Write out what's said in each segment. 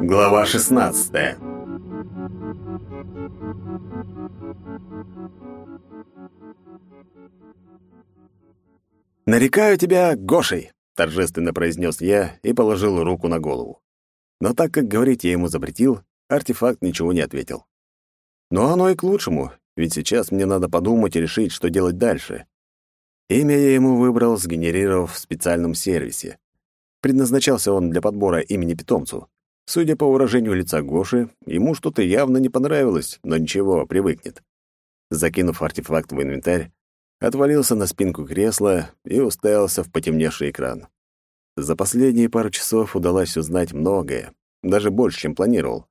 Глава 16 «Нарекаю тебя Гошей!» — торжественно произнес я и положил руку на голову. Но так как говорить я ему запретил, артефакт ничего не ответил. Но оно и к лучшему, ведь сейчас мне надо подумать и решить, что делать дальше. Имя я ему выбрал, сгенерировав в специальном сервисе. Предназначался он для подбора имени питомцу. Судя по выражению лица Гоши, ему что-то явно не понравилось, но ничего, привыкнет. Закинув артефакт в инвентарь, отвалился на спинку кресла и уставился в потемневший экран. За последние пару часов удалось узнать многое, даже больше, чем планировал.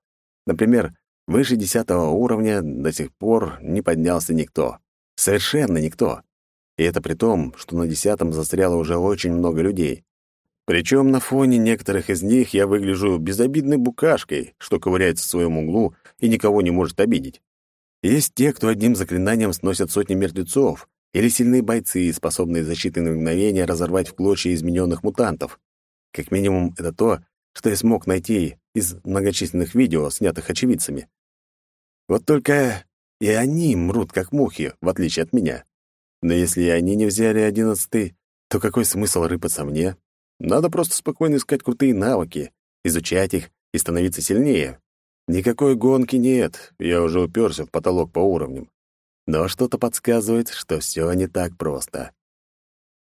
Например, выше десятого уровня до сих пор не поднялся никто. Совершенно никто. И это при том, что на десятом застряло уже очень много людей. Причем на фоне некоторых из них я выгляжу безобидной букашкой, что ковыряется в своем углу и никого не может обидеть. Есть те, кто одним заклинанием сносят сотни мертвецов, или сильные бойцы, способные за считанные мгновения разорвать в клочья измененных мутантов. Как минимум, это то, что я смог найти из многочисленных видео, снятых очевидцами. Вот только и они мрут, как мухи, в отличие от меня. Но если и они не взяли одиннадцатый, то какой смысл рыпаться мне? Надо просто спокойно искать крутые навыки, изучать их и становиться сильнее. Никакой гонки нет, я уже уперся в потолок по уровням. Но что-то подсказывает, что все не так просто.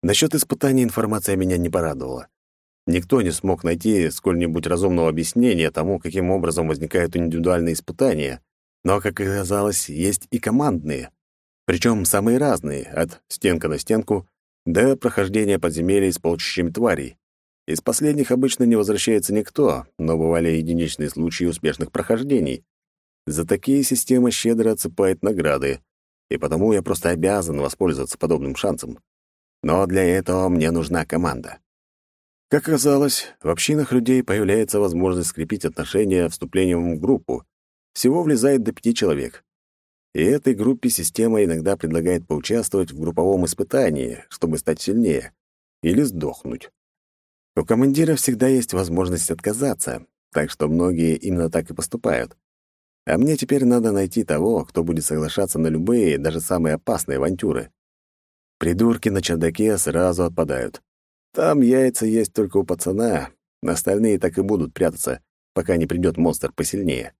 Насчет испытаний информация меня не порадовала. Никто не смог найти сколь-нибудь разумного объяснения тому, каким образом возникают индивидуальные испытания. Но, как оказалось, есть и командные. Причем самые разные, от стенка на стенку до прохождения подземелий с полчищами тварей. Из последних обычно не возвращается никто, но бывали единичные случаи успешных прохождений. За такие система щедро отсыпает награды, и потому я просто обязан воспользоваться подобным шансом. Но для этого мне нужна команда. Как оказалось, в общинах людей появляется возможность скрепить отношения вступлением в группу. Всего влезает до пяти человек. И этой группе система иногда предлагает поучаствовать в групповом испытании, чтобы стать сильнее, или сдохнуть. У командира всегда есть возможность отказаться, так что многие именно так и поступают. А мне теперь надо найти того, кто будет соглашаться на любые, даже самые опасные авантюры. Придурки на чердаке сразу отпадают. Там яйца есть только у пацана, остальные так и будут прятаться, пока не придет монстр посильнее.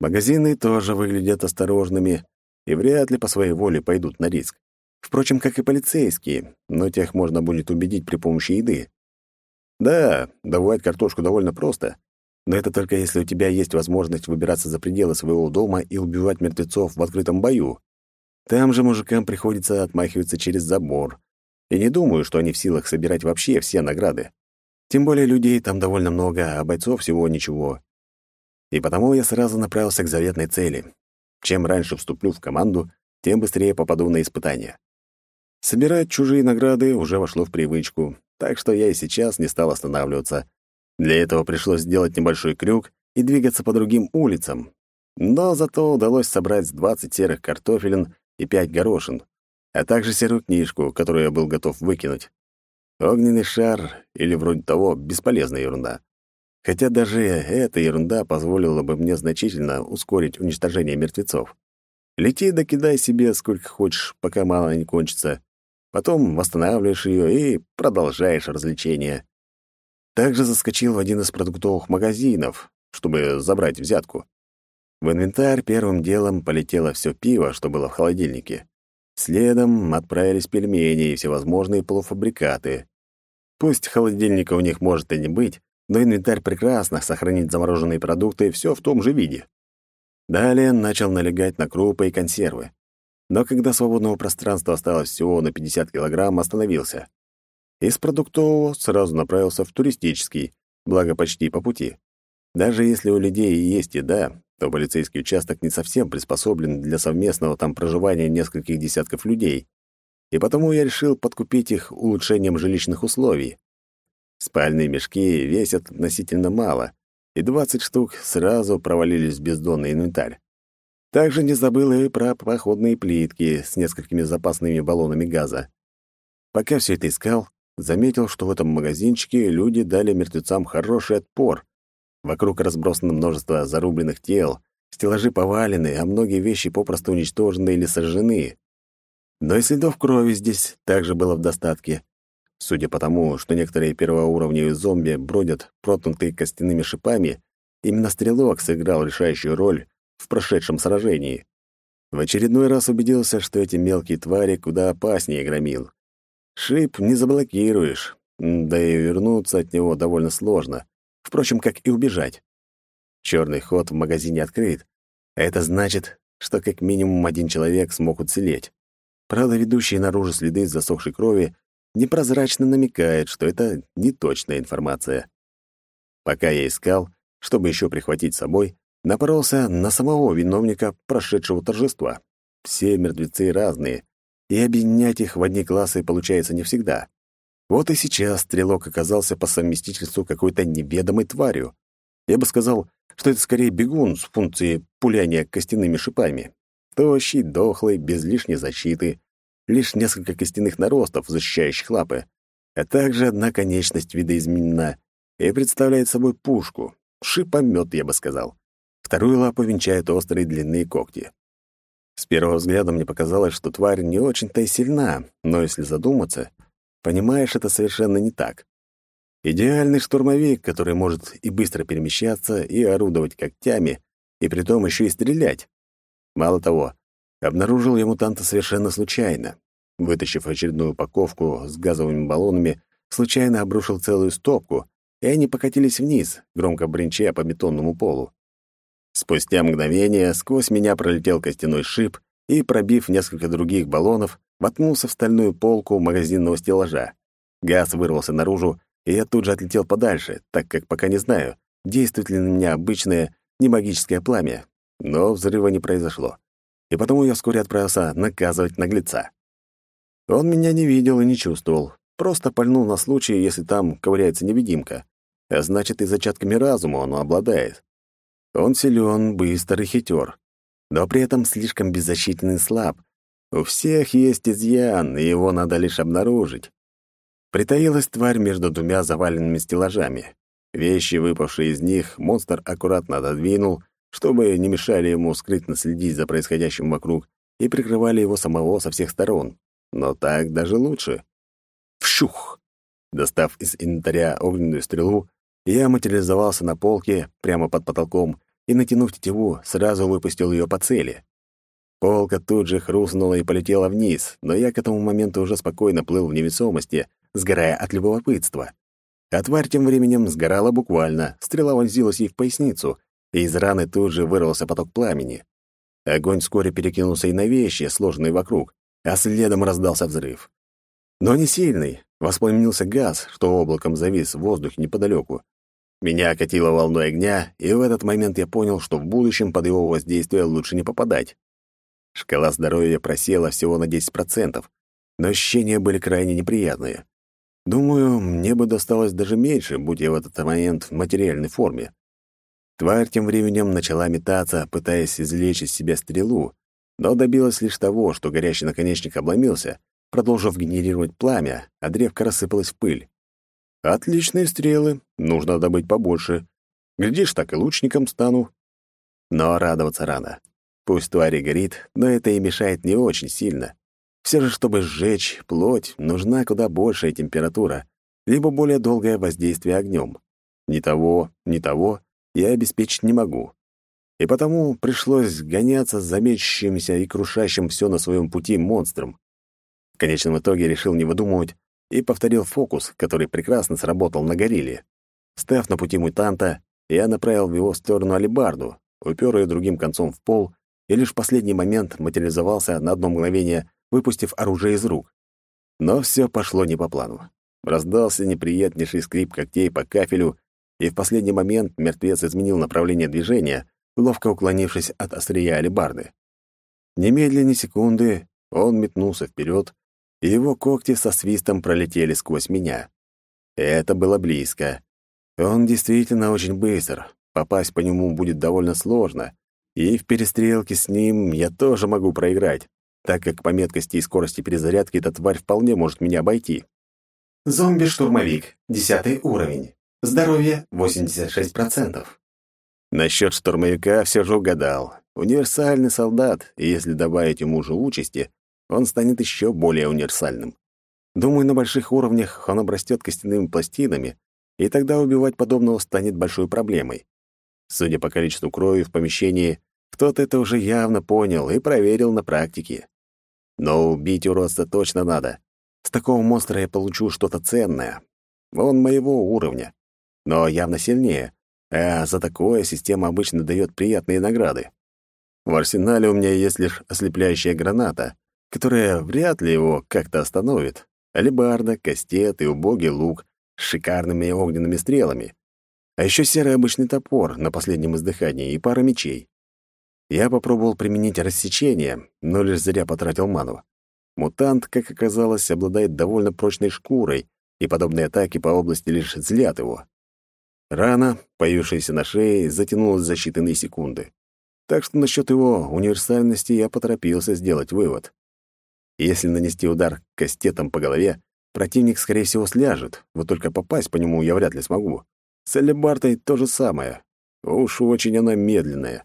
Магазины тоже выглядят осторожными и вряд ли по своей воле пойдут на риск. Впрочем, как и полицейские, но тех можно будет убедить при помощи еды. Да, добывать картошку довольно просто, но это только если у тебя есть возможность выбираться за пределы своего дома и убивать мертвецов в открытом бою. Там же мужикам приходится отмахиваться через забор. И не думаю, что они в силах собирать вообще все награды. Тем более людей там довольно много, а бойцов всего ничего. И потому я сразу направился к заветной цели. Чем раньше вступлю в команду, тем быстрее попаду на испытания. Собирать чужие награды уже вошло в привычку, так что я и сейчас не стал останавливаться. Для этого пришлось сделать небольшой крюк и двигаться по другим улицам. Но зато удалось собрать с 20 серых картофелин и 5 горошин, а также серую книжку, которую я был готов выкинуть. Огненный шар или вроде того бесполезная ерунда. Хотя даже эта ерунда позволила бы мне значительно ускорить уничтожение мертвецов. Лети да кидай себе сколько хочешь, пока мало не кончится. Потом восстанавливаешь ее и продолжаешь развлечение. Также заскочил в один из продуктовых магазинов, чтобы забрать взятку. В инвентарь первым делом полетело все пиво, что было в холодильнике. Следом отправились пельмени и всевозможные полуфабрикаты. Пусть холодильника у них может и не быть, но инвентарь прекрасно сохранит замороженные продукты все в том же виде. Далее начал налегать на крупы и консервы но когда свободного пространства осталось всего на 50 килограмм, остановился. Из продуктового сразу направился в туристический, благо почти по пути. Даже если у людей есть еда, то полицейский участок не совсем приспособлен для совместного там проживания нескольких десятков людей, и потому я решил подкупить их улучшением жилищных условий. Спальные мешки весят относительно мало, и 20 штук сразу провалились в бездонный инвентарь. Также не забыл и про походные плитки с несколькими запасными баллонами газа. Пока все это искал, заметил, что в этом магазинчике люди дали мертвецам хороший отпор. Вокруг разбросано множество зарубленных тел, стеллажи повалены, а многие вещи попросту уничтожены или сожжены. Но и следов крови здесь также было в достатке. Судя по тому, что некоторые первоуровневые зомби бродят проткнутые костяными шипами, именно стрелок сыграл решающую роль в прошедшем сражении. В очередной раз убедился, что эти мелкие твари куда опаснее громил. Шип не заблокируешь, да и вернуться от него довольно сложно, впрочем, как и убежать. Черный ход в магазине открыт, а это значит, что как минимум один человек смог уцелеть. Правда, ведущие наружу следы засохшей крови непрозрачно намекают, что это неточная информация. Пока я искал, чтобы еще прихватить с собой, напоролся на самого виновника прошедшего торжества. Все мертвецы разные, и объединять их в одни классы получается не всегда. Вот и сейчас стрелок оказался по совместительству какой-то неведомой тварью. Я бы сказал, что это скорее бегун с функцией пуляния костяными шипами. Тощий, дохлый, без лишней защиты, лишь несколько костяных наростов, защищающих лапы, а также одна конечность видоизменена и представляет собой пушку, шипомет, я бы сказал. Вторую лапу венчают острые длинные когти. С первого взгляда мне показалось, что тварь не очень-то и сильна, но если задуматься, понимаешь, это совершенно не так. Идеальный штурмовик, который может и быстро перемещаться, и орудовать когтями, и притом еще и стрелять. Мало того, обнаружил я мутанта совершенно случайно. Вытащив очередную упаковку с газовыми баллонами, случайно обрушил целую стопку, и они покатились вниз, громко бренча по бетонному полу. Спустя мгновение сквозь меня пролетел костяной шип и, пробив несколько других баллонов, воткнулся в стальную полку магазинного стеллажа. Газ вырвался наружу, и я тут же отлетел подальше, так как пока не знаю, действует ли на меня обычное немагическое пламя. Но взрыва не произошло. И потому я вскоре отправился наказывать наглеца. Он меня не видел и не чувствовал, просто пальнул на случай, если там ковыряется невидимка. А значит, и зачатками разума он обладает. Он силен, быстр и хитер, но при этом слишком беззащитен и слаб. У всех есть изъян, и его надо лишь обнаружить. Притаилась тварь между двумя заваленными стеллажами. Вещи, выпавшие из них, монстр аккуратно отодвинул, чтобы не мешали ему скрытно следить за происходящим вокруг и прикрывали его самого со всех сторон. Но так даже лучше. Вщух! Достав из инвентаря огненную стрелу, я материализовался на полке прямо под потолком и, натянув тетиву, сразу выпустил ее по цели. Полка тут же хрустнула и полетела вниз, но я к этому моменту уже спокойно плыл в невесомости, сгорая от любопытства. А тварь тем временем сгорала буквально, стрела вонзилась ей в поясницу, и из раны тут же вырвался поток пламени. Огонь вскоре перекинулся и на вещи, сложенные вокруг, а следом раздался взрыв. Но не сильный, воспламенился газ, что облаком завис в воздухе неподалеку, меня окатило волной огня, и в этот момент я понял, что в будущем под его воздействие лучше не попадать. Шкала здоровья просела всего на 10%, но ощущения были крайне неприятные. Думаю, мне бы досталось даже меньше, будь я в этот момент в материальной форме. Тварь тем временем начала метаться, пытаясь извлечь из себя стрелу, но добилась лишь того, что горящий наконечник обломился, продолжив генерировать пламя, а древко рассыпалось в пыль. Отличные стрелы, нужно добыть побольше. Глядишь, так и лучником стану. Но радоваться рано. Пусть тварь горит, но это и мешает не очень сильно. Все же, чтобы сжечь плоть, нужна куда большая температура, либо более долгое воздействие огнем. Ни того, ни того я обеспечить не могу. И потому пришлось гоняться с замечащимся и крушащим все на своем пути монстром. В конечном итоге решил не выдумывать, и повторил фокус, который прекрасно сработал на горилле. Став на пути мутанта, я направил в его сторону алебарду, упер ее другим концом в пол и лишь в последний момент материализовался на одно мгновение, выпустив оружие из рук. Но все пошло не по плану. Раздался неприятнейший скрип когтей по кафелю, и в последний момент мертвец изменил направление движения, ловко уклонившись от острия алебарды. Немедленно секунды он метнулся вперед, и его когти со свистом пролетели сквозь меня. Это было близко. Он действительно очень быстр, попасть по нему будет довольно сложно, и в перестрелке с ним я тоже могу проиграть, так как по меткости и скорости перезарядки эта тварь вполне может меня обойти. Зомби-штурмовик, 10 уровень. Здоровье 86%. Насчет штурмовика все же угадал. Универсальный солдат, и если добавить ему же участи, он станет еще более универсальным. Думаю, на больших уровнях он обрастет костяными пластинами, и тогда убивать подобного станет большой проблемой. Судя по количеству крови в помещении, кто-то это уже явно понял и проверил на практике. Но убить уродца точно надо. С такого монстра я получу что-то ценное. Он моего уровня, но явно сильнее, а за такое система обычно дает приятные награды. В арсенале у меня есть лишь ослепляющая граната, которая вряд ли его как-то остановит. Алебарда, кастет и убогий лук с шикарными огненными стрелами. А еще серый обычный топор на последнем издыхании и пара мечей. Я попробовал применить рассечение, но лишь зря потратил ману. Мутант, как оказалось, обладает довольно прочной шкурой, и подобные атаки по области лишь злят его. Рана, появившаяся на шее, затянулась за считанные секунды. Так что насчет его универсальности я поторопился сделать вывод. Если нанести удар кастетом по голове, противник, скорее всего, сляжет, вот только попасть по нему я вряд ли смогу. С Алибартой то же самое. Уж очень она медленная.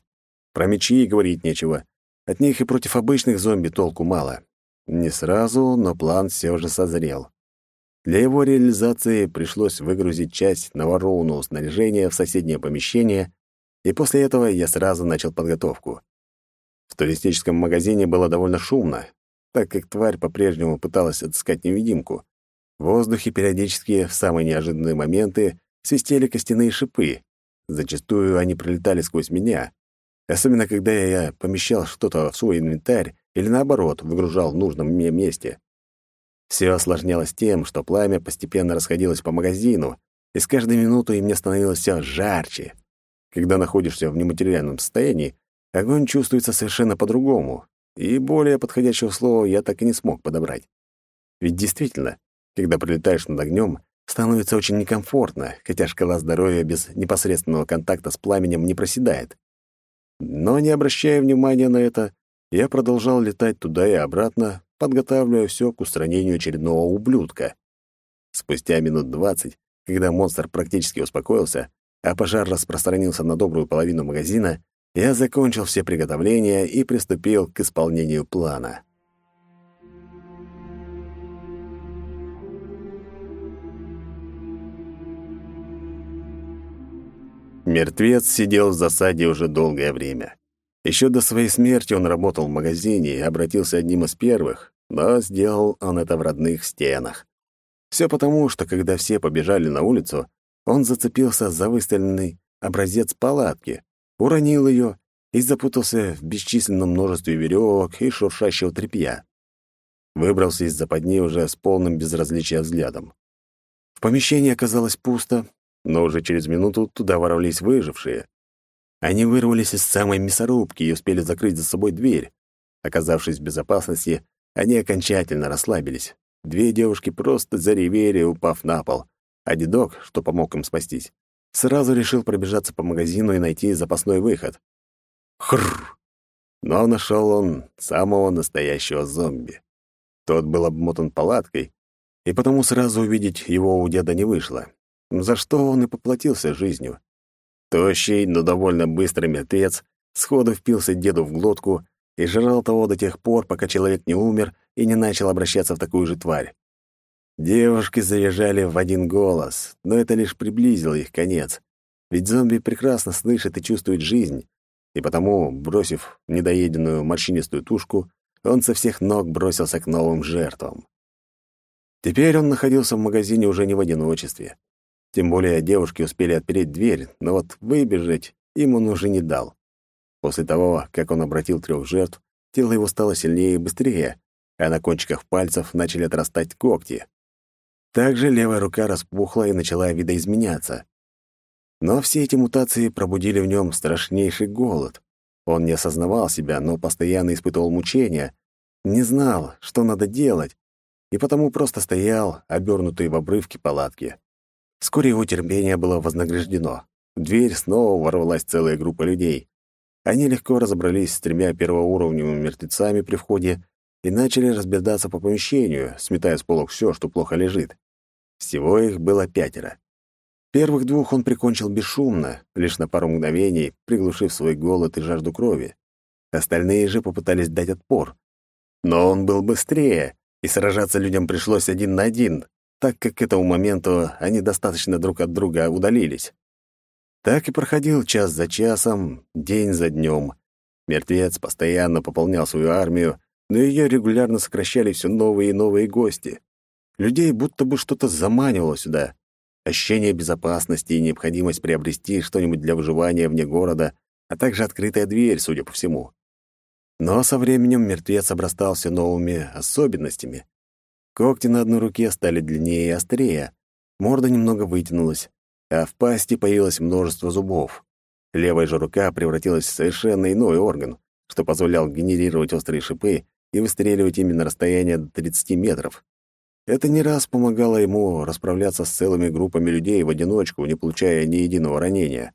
Про мечи и говорить нечего. От них и против обычных зомби толку мало. Не сразу, но план все же созрел. Для его реализации пришлось выгрузить часть наворованного снаряжения в соседнее помещение, и после этого я сразу начал подготовку. В туристическом магазине было довольно шумно, так как тварь по-прежнему пыталась отыскать невидимку. В воздухе периодически в самые неожиданные моменты свистели костяные шипы. Зачастую они пролетали сквозь меня, особенно когда я помещал что-то в свой инвентарь или, наоборот, выгружал в нужном мне месте. Все осложнялось тем, что пламя постепенно расходилось по магазину, и с каждой минутой мне становилось все жарче. Когда находишься в нематериальном состоянии, огонь чувствуется совершенно по-другому, и более подходящего слова я так и не смог подобрать. Ведь действительно, когда прилетаешь над огнем, становится очень некомфортно, хотя шкала здоровья без непосредственного контакта с пламенем не проседает. Но не обращая внимания на это, я продолжал летать туда и обратно, подготавливая все к устранению очередного ублюдка. Спустя минут двадцать, когда монстр практически успокоился, а пожар распространился на добрую половину магазина, я закончил все приготовления и приступил к исполнению плана. Мертвец сидел в засаде уже долгое время. Еще до своей смерти он работал в магазине и обратился одним из первых, но сделал он это в родных стенах. Все потому, что когда все побежали на улицу, он зацепился за выставленный образец палатки, уронил ее и запутался в бесчисленном множестве веревок и шуршащего тряпья. Выбрался из западни уже с полным безразличия взглядом. В помещении оказалось пусто, но уже через минуту туда ворвались выжившие. Они вырвались из самой мясорубки и успели закрыть за собой дверь. Оказавшись в безопасности, они окончательно расслабились. Две девушки просто заревели, упав на пол, а дедок, что помог им спастись, сразу решил пробежаться по магазину и найти запасной выход. Хрррр! Но нашел он самого настоящего зомби. Тот был обмотан палаткой, и потому сразу увидеть его у деда не вышло за что он и поплатился жизнью. Тощий, но довольно быстрый мертвец сходу впился деду в глотку и жрал того до тех пор, пока человек не умер и не начал обращаться в такую же тварь. Девушки заезжали в один голос, но это лишь приблизило их конец. Ведь зомби прекрасно слышит и чувствует жизнь, и потому, бросив недоеденную морщинистую тушку, он со всех ног бросился к новым жертвам. Теперь он находился в магазине уже не в одиночестве. Тем более девушки успели отпереть дверь, но вот выбежать им он уже не дал. После того, как он обратил трех жертв, тело его стало сильнее и быстрее, а на кончиках пальцев начали отрастать когти. Также левая рука распухла и начала видоизменяться. Но все эти мутации пробудили в нем страшнейший голод. Он не осознавал себя, но постоянно испытывал мучения, не знал, что надо делать, и потому просто стоял, обернутый в обрывки палатки. Вскоре его терпение было вознаграждено. В дверь снова ворвалась целая группа людей. Они легко разобрались с тремя первоуровневыми мертвецами при входе и начали разбредаться по помещению, сметая с полок все, что плохо лежит. Всего их было пятеро. Первых двух он прикончил бесшумно, лишь на пару мгновений, приглушив свой голод и жажду крови. Остальные же попытались дать отпор. Но он был быстрее, и сражаться людям пришлось один на один, так как к этому моменту они достаточно друг от друга удалились. Так и проходил час за часом, день за днем. Мертвец постоянно пополнял свою армию, но ее регулярно сокращали все новые и новые гости. Людей будто бы что-то заманивало сюда. Ощущение безопасности и необходимость приобрести что-нибудь для выживания вне города, а также открытая дверь, судя по всему. Но со временем мертвец обрастался новыми особенностями. Когти на одной руке стали длиннее и острее, морда немного вытянулась, а в пасти появилось множество зубов. Левая же рука превратилась в совершенно иной орган, что позволял генерировать острые шипы и выстреливать ими на расстояние до 30 метров. Это не раз помогало ему расправляться с целыми группами людей в одиночку, не получая ни единого ранения.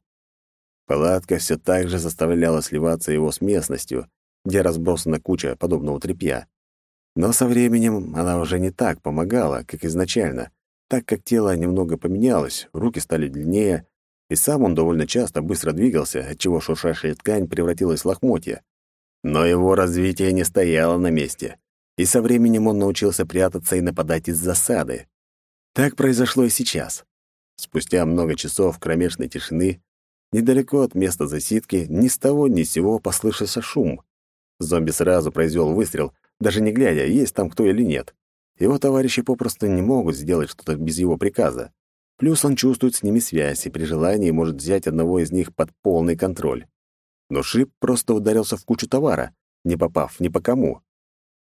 Палатка все так же заставляла сливаться его с местностью, где разбросана куча подобного тряпья. Но со временем она уже не так помогала, как изначально, так как тело немного поменялось, руки стали длиннее, и сам он довольно часто быстро двигался, отчего шуршащая ткань превратилась в лохмотья. Но его развитие не стояло на месте, и со временем он научился прятаться и нападать из засады. Так произошло и сейчас. Спустя много часов кромешной тишины, недалеко от места засидки, ни с того ни с сего послышался шум. Зомби сразу произвел выстрел, даже не глядя, есть там кто или нет. Его товарищи попросту не могут сделать что-то без его приказа. Плюс он чувствует с ними связь и при желании может взять одного из них под полный контроль. Но Шип просто ударился в кучу товара, не попав ни по кому.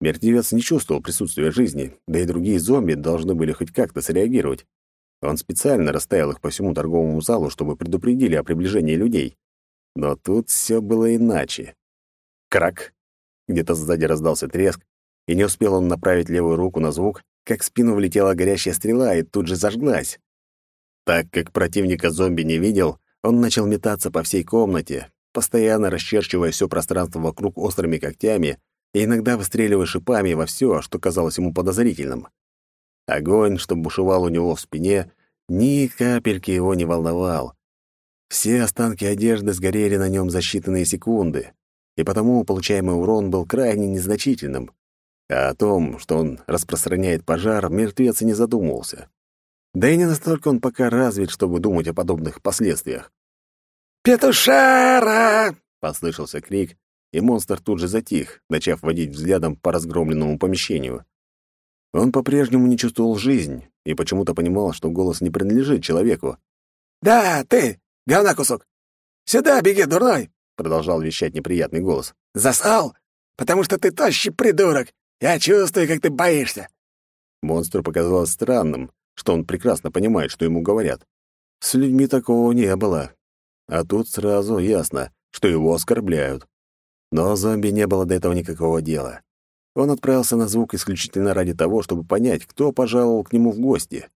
Мертвец не чувствовал присутствия жизни, да и другие зомби должны были хоть как-то среагировать. Он специально расставил их по всему торговому залу, чтобы предупредили о приближении людей. Но тут все было иначе. Крак! Где-то сзади раздался треск, и не успел он направить левую руку на звук, как в спину влетела горящая стрела и тут же зажглась. Так как противника зомби не видел, он начал метаться по всей комнате, постоянно расчерчивая все пространство вокруг острыми когтями и иногда выстреливая шипами во все, что казалось ему подозрительным. Огонь, что бушевал у него в спине, ни капельки его не волновал. Все останки одежды сгорели на нем за считанные секунды, и потому получаемый урон был крайне незначительным. А о том, что он распространяет пожар, мертвец и не задумывался. Да и не настолько он пока развит, чтобы думать о подобных последствиях. «Петушара!» — послышался крик, и монстр тут же затих, начав водить взглядом по разгромленному помещению. Он по-прежнему не чувствовал жизнь и почему-то понимал, что голос не принадлежит человеку. «Да, ты, говна кусок! Сюда беги, дурной!» продолжал вещать неприятный голос. «Засал? Потому что ты тощий придурок! Я чувствую, как ты боишься!» Монстру показалось странным, что он прекрасно понимает, что ему говорят. С людьми такого не было. А тут сразу ясно, что его оскорбляют. Но зомби не было до этого никакого дела. Он отправился на звук исключительно ради того, чтобы понять, кто пожаловал к нему в гости.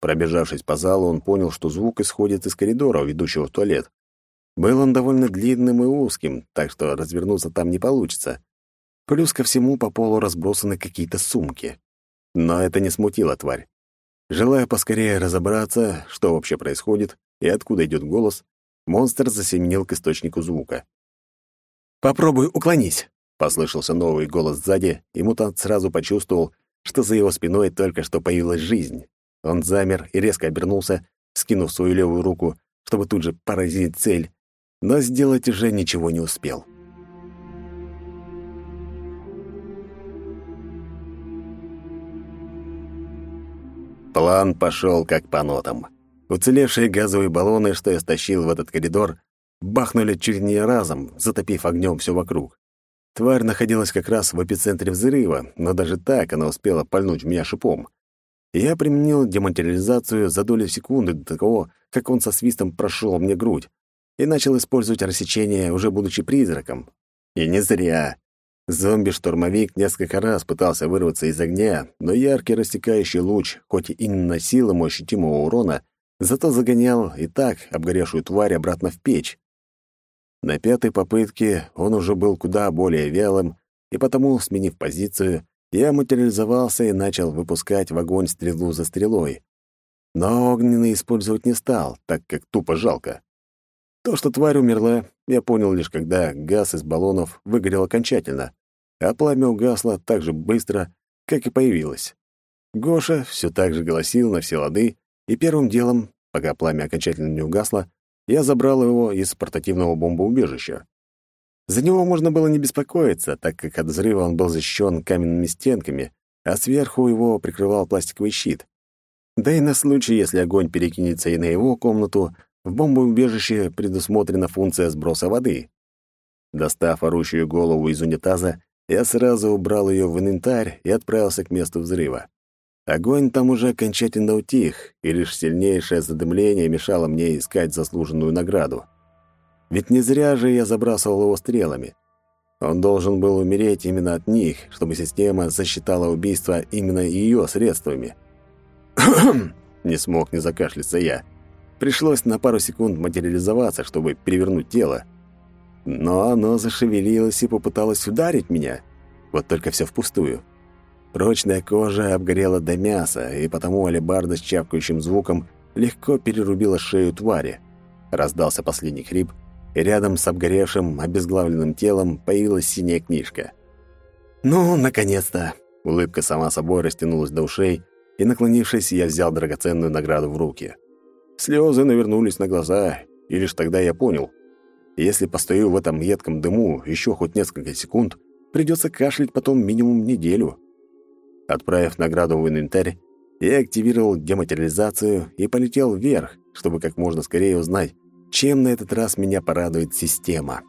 Пробежавшись по залу, он понял, что звук исходит из коридора, ведущего в туалет. Был он довольно длинным и узким, так что развернуться там не получится. Плюс ко всему по полу разбросаны какие-то сумки. Но это не смутило тварь. Желая поскорее разобраться, что вообще происходит и откуда идет голос, монстр засеменил к источнику звука. «Попробуй уклонись», — послышался новый голос сзади, и мутант сразу почувствовал, что за его спиной только что появилась жизнь. Он замер и резко обернулся, скинув свою левую руку, чтобы тут же поразить цель, но сделать уже ничего не успел. План пошел как по нотам. Уцелевшие газовые баллоны, что я стащил в этот коридор, бахнули чуть не разом, затопив огнем все вокруг. Тварь находилась как раз в эпицентре взрыва, но даже так она успела пальнуть меня шипом. Я применил дематериализацию за долю секунды до того, как он со свистом прошел мне грудь, и начал использовать рассечение, уже будучи призраком. И не зря. Зомби-штурмовик несколько раз пытался вырваться из огня, но яркий рассекающий луч, хоть и не наносил ему ощутимого урона, зато загонял и так обгоревшую тварь обратно в печь. На пятой попытке он уже был куда более вялым, и потому, сменив позицию, я материализовался и начал выпускать в огонь стрелу за стрелой, Но огненный использовать не стал, так как тупо жалко. То, что тварь умерла, я понял лишь когда газ из баллонов выгорел окончательно, а пламя угасло так же быстро, как и появилось. Гоша все так же голосил на все лады, и первым делом, пока пламя окончательно не угасло, я забрал его из портативного бомбоубежища. За него можно было не беспокоиться, так как от взрыва он был защищен каменными стенками, а сверху его прикрывал пластиковый щит. Да и на случай, если огонь перекинется и на его комнату, в бомбоубежище предусмотрена функция сброса воды. Достав орущую голову из унитаза, я сразу убрал ее в инвентарь и отправился к месту взрыва. Огонь там уже окончательно утих, и лишь сильнейшее задымление мешало мне искать заслуженную награду. Ведь не зря же я забрасывал его стрелами. Он должен был умереть именно от них, чтобы система засчитала убийство именно ее средствами. не смог не закашляться я. Пришлось на пару секунд материализоваться, чтобы перевернуть тело. Но оно зашевелилось и попыталось ударить меня. Вот только все впустую. Прочная кожа обгорела до мяса, и потому алебарда с чавкающим звуком легко перерубила шею твари. Раздался последний хрип, и рядом с обгоревшим, обезглавленным телом появилась синяя книжка. «Ну, наконец-то!» Улыбка сама собой растянулась до ушей, и, наклонившись, я взял драгоценную награду в руки. Слезы навернулись на глаза, и лишь тогда я понял. Если постою в этом едком дыму еще хоть несколько секунд, придется кашлять потом минимум неделю. Отправив награду в инвентарь, я активировал дематериализацию и полетел вверх, чтобы как можно скорее узнать, чем на этот раз меня порадует система.